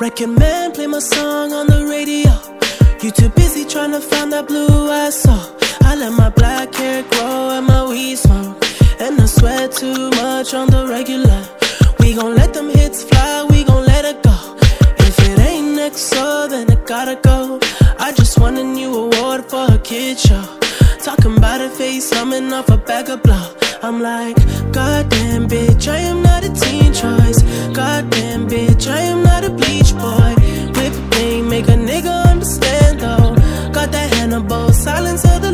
Record man, play my song on the radio. You too busy trying to find that blue I saw. I let my black hair grow and my weed smoke. And I sweat too much on the regular. We gon' let them hits fly, we gon' let it go. If it ain't next, so then it gotta go. I just won a new award for a kid show. Talking about a face, coming off a bag of blow. I'm like, goddamn bitch, I am not a teen choice. Goddamn bitch, I am not a bleach boy. Whip thing, make a nigga understand though. Got that Hannibal, silence of the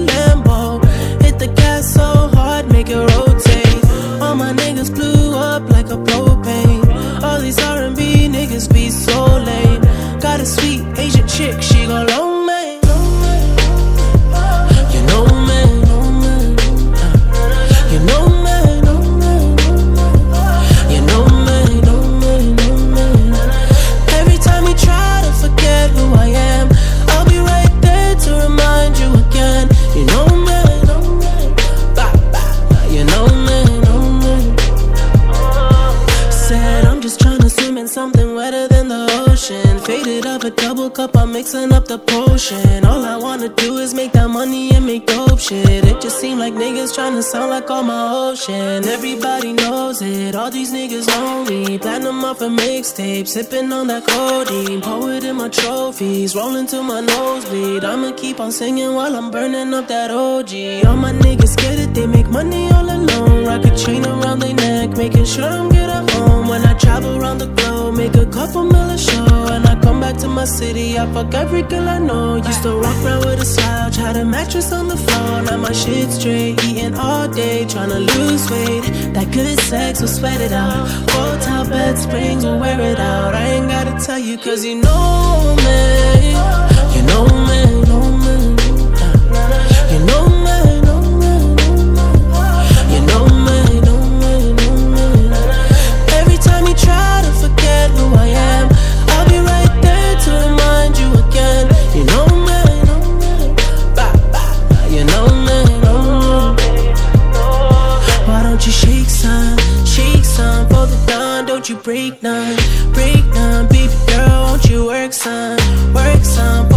something wetter than the ocean. Faded up a double cup, I'm mixing up the potion. All I wanna do is make that money and make dope shit. It just seem like niggas tryna sound like all my ocean. Everybody knows it, all these niggas me. Platinum off a mixtape, sipping on that codeine. Pour it in my trophies, rolling to my nosebleed. I'ma keep on singing while I'm burning up that OG. All my niggas get it, they make money all alone. Rock a chain around their neck, making sure I'm. When I travel around the globe, make a couple mil a show. And I come back to my city, I fuck every girl I know. Used to walk around with a slouch, had a mattress on the floor. Now my shit straight, eating all day, trying to lose weight. That good sex will sweat it out. Hotel bed springs will wear it out. I ain't gotta tell you, cause you know me. Dawn? Don't you break none, break none, baby girl? Won't you work some, work some